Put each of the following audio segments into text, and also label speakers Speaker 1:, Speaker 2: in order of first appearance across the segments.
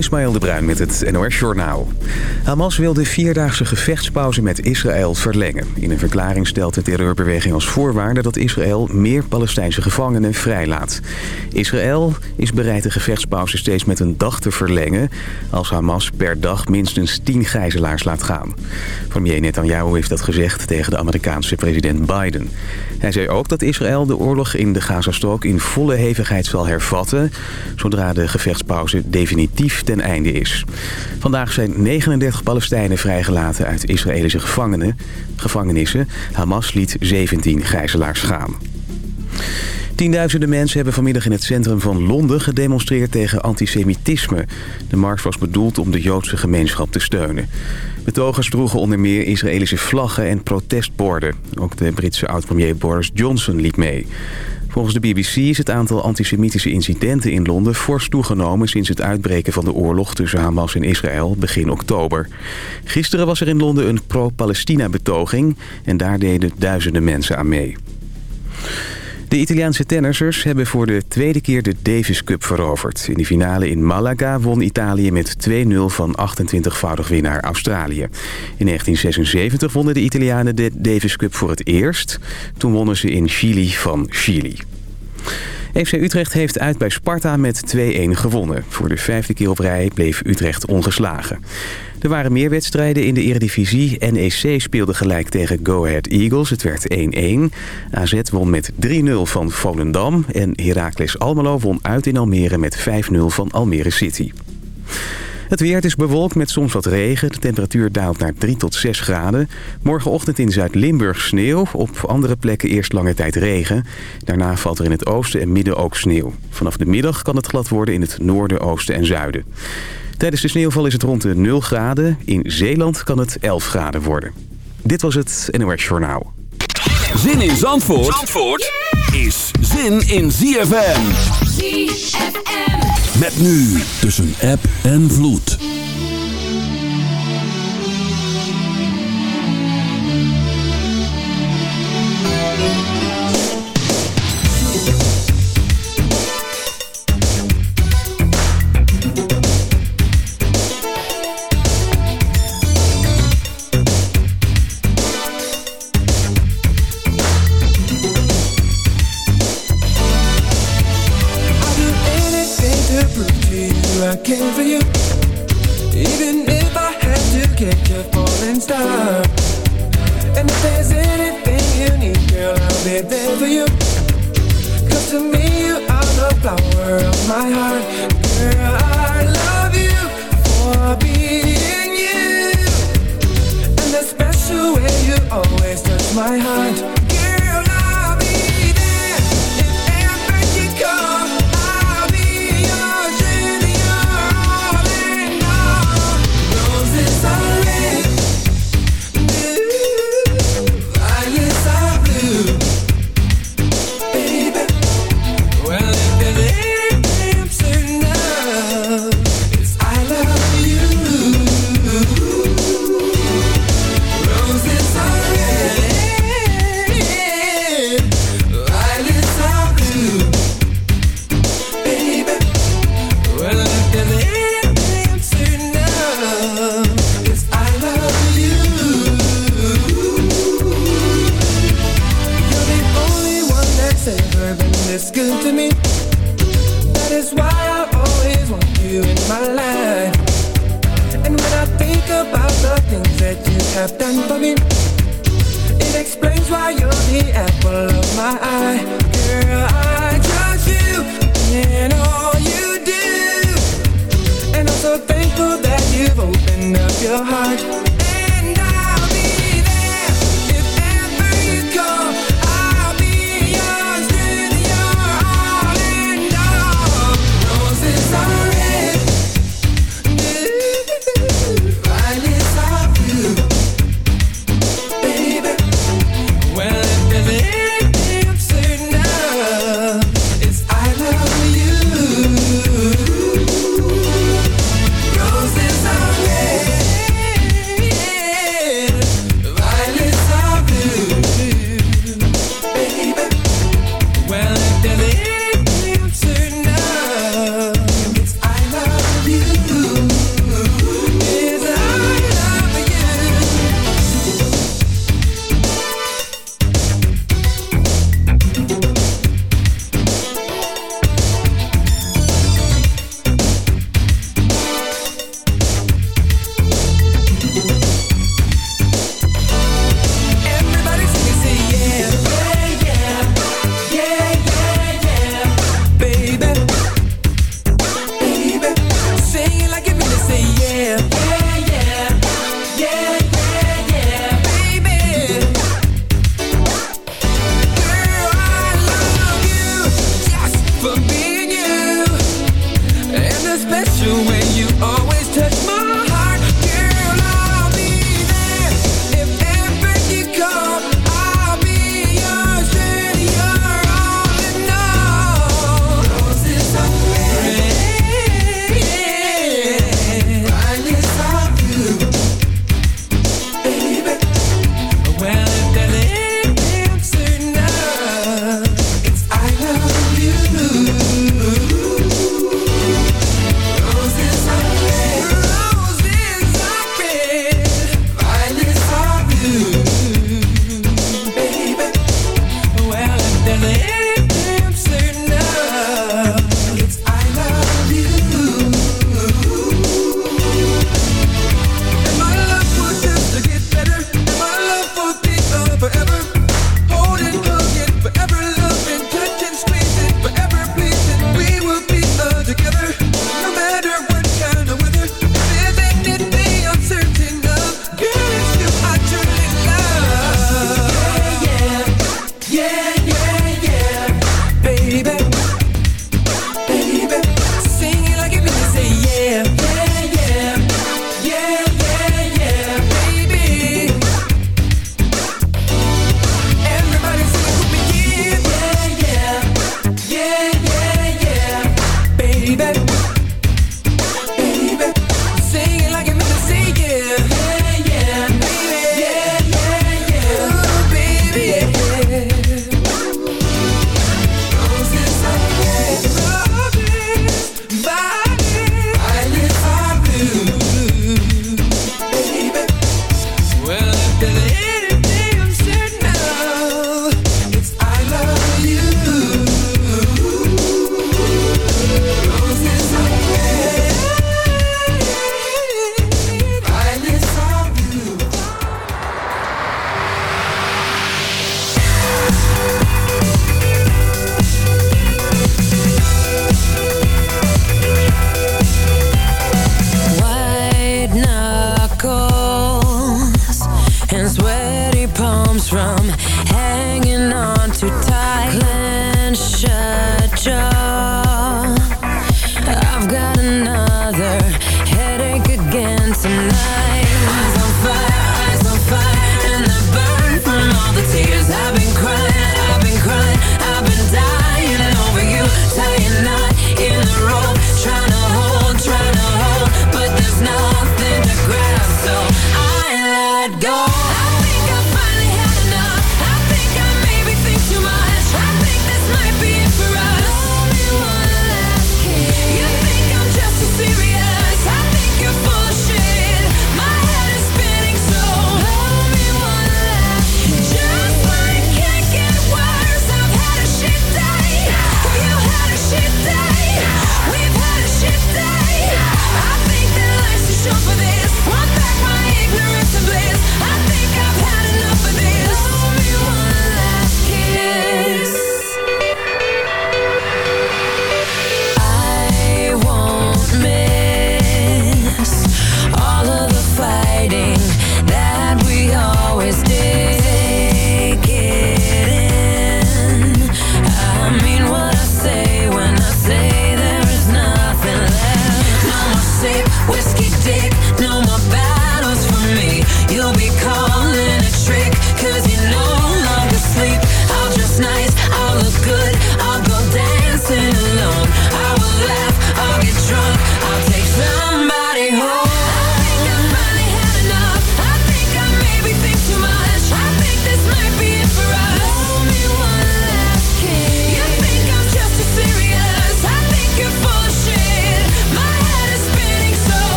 Speaker 1: Ismaël de Bruin met het NOS Journaal. Hamas wil de vierdaagse gevechtspauze met Israël verlengen. In een verklaring stelt de terreurbeweging als voorwaarde... dat Israël meer Palestijnse gevangenen vrijlaat. Israël is bereid de gevechtspauze steeds met een dag te verlengen... als Hamas per dag minstens tien gijzelaars laat gaan. Premier Netanyahu heeft dat gezegd tegen de Amerikaanse president Biden. Hij zei ook dat Israël de oorlog in de Gazastrook in volle hevigheid zal hervatten... zodra de gevechtspauze definitief ten einde is. Vandaag zijn 39 Palestijnen vrijgelaten uit Israëlische gevangenen, gevangenissen. Hamas liet 17 gijzelaars gaan. Tienduizenden mensen hebben vanmiddag in het centrum van Londen gedemonstreerd tegen antisemitisme. De mars was bedoeld om de Joodse gemeenschap te steunen. Betogers droegen onder meer Israëlische vlaggen en protestborden. Ook de Britse oud-premier Boris Johnson liep mee. Volgens de BBC is het aantal antisemitische incidenten in Londen fors toegenomen sinds het uitbreken van de oorlog tussen Hamas en Israël begin oktober. Gisteren was er in Londen een pro-Palestina-betoging en daar deden duizenden mensen aan mee. De Italiaanse tennissers hebben voor de tweede keer de Davis Cup veroverd. In de finale in Malaga won Italië met 2-0 van 28-voudig winnaar Australië. In 1976 wonnen de Italianen de Davis Cup voor het eerst. Toen wonnen ze in Chili van Chili. FC Utrecht heeft uit bij Sparta met 2-1 gewonnen. Voor de vijfde keer op rij bleef Utrecht ongeslagen. Er waren meer wedstrijden in de Eredivisie. NEC speelde gelijk tegen Go Ahead Eagles. Het werd 1-1. AZ won met 3-0 van Volendam. En Heracles Almelo won uit in Almere met 5-0 van Almere City. Het weer is bewolkt met soms wat regen. De temperatuur daalt naar 3 tot 6 graden. Morgenochtend in Zuid-Limburg sneeuw. Op andere plekken eerst lange tijd regen. Daarna valt er in het oosten en midden ook sneeuw. Vanaf de middag kan het glad worden in het noorden, oosten en zuiden. Tijdens de sneeuwval is het rond de 0 graden. In Zeeland kan het 11 graden worden. Dit was het NOS Journaal.
Speaker 2: Zin in Zandvoort, Zandvoort is zin in ZFM. ZFM. Met nu tussen app en vloed.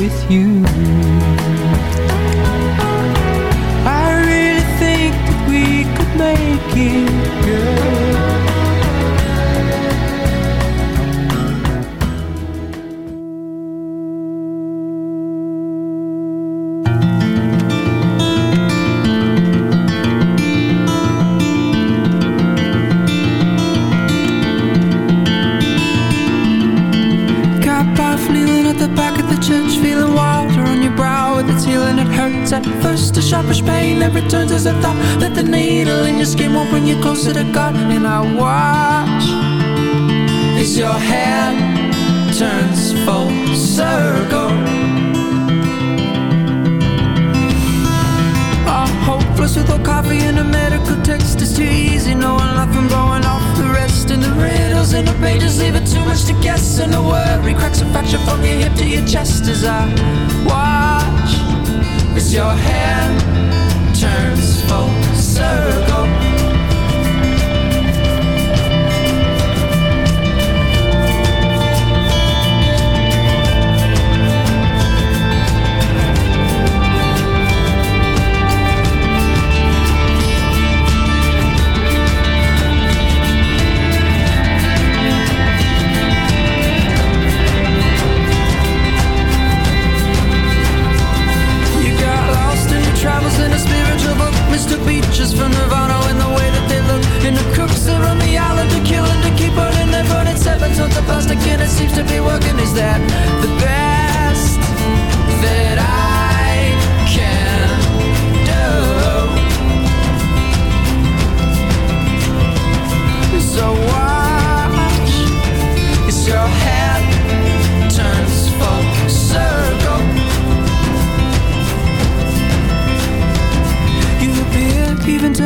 Speaker 3: With you.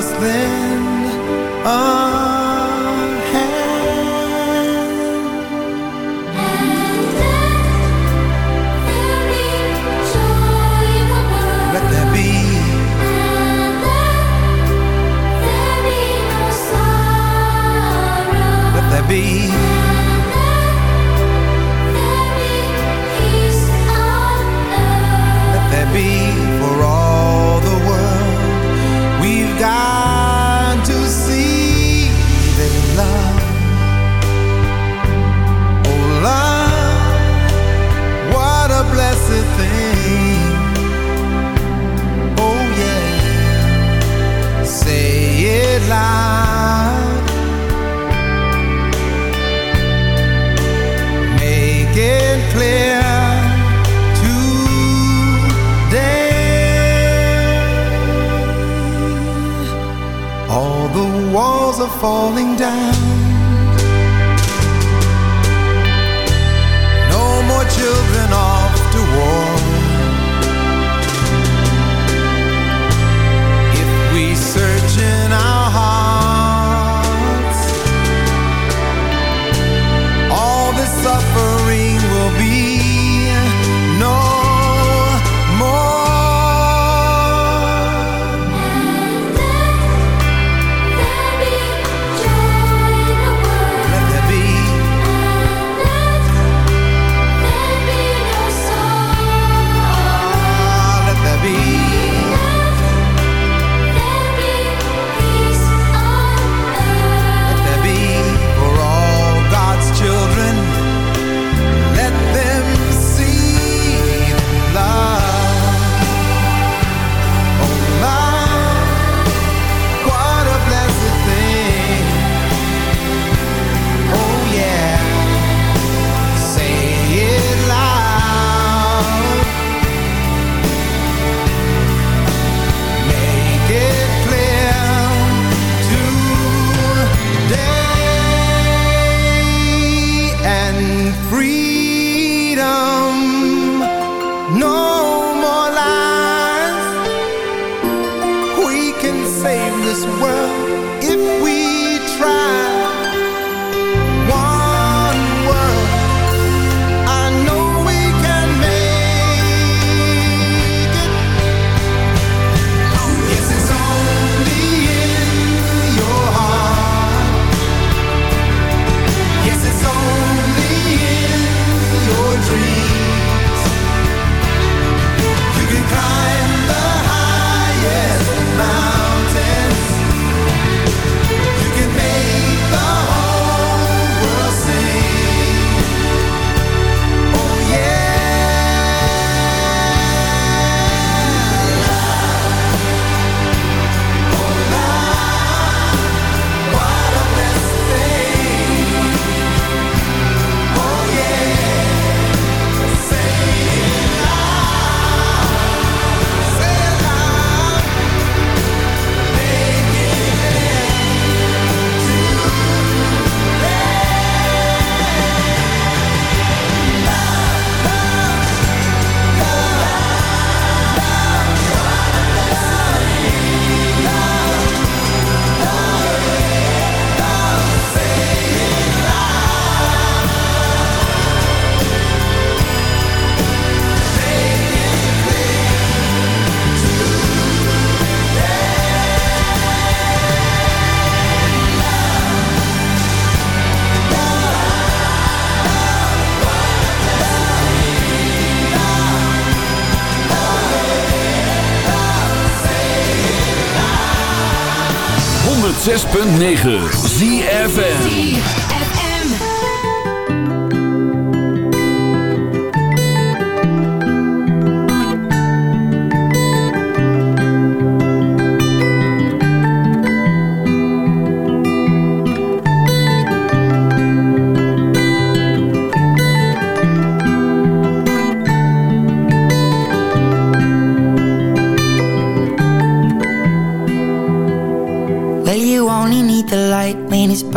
Speaker 4: just then. Oh. falling down.
Speaker 2: 106.9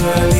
Speaker 5: Believe,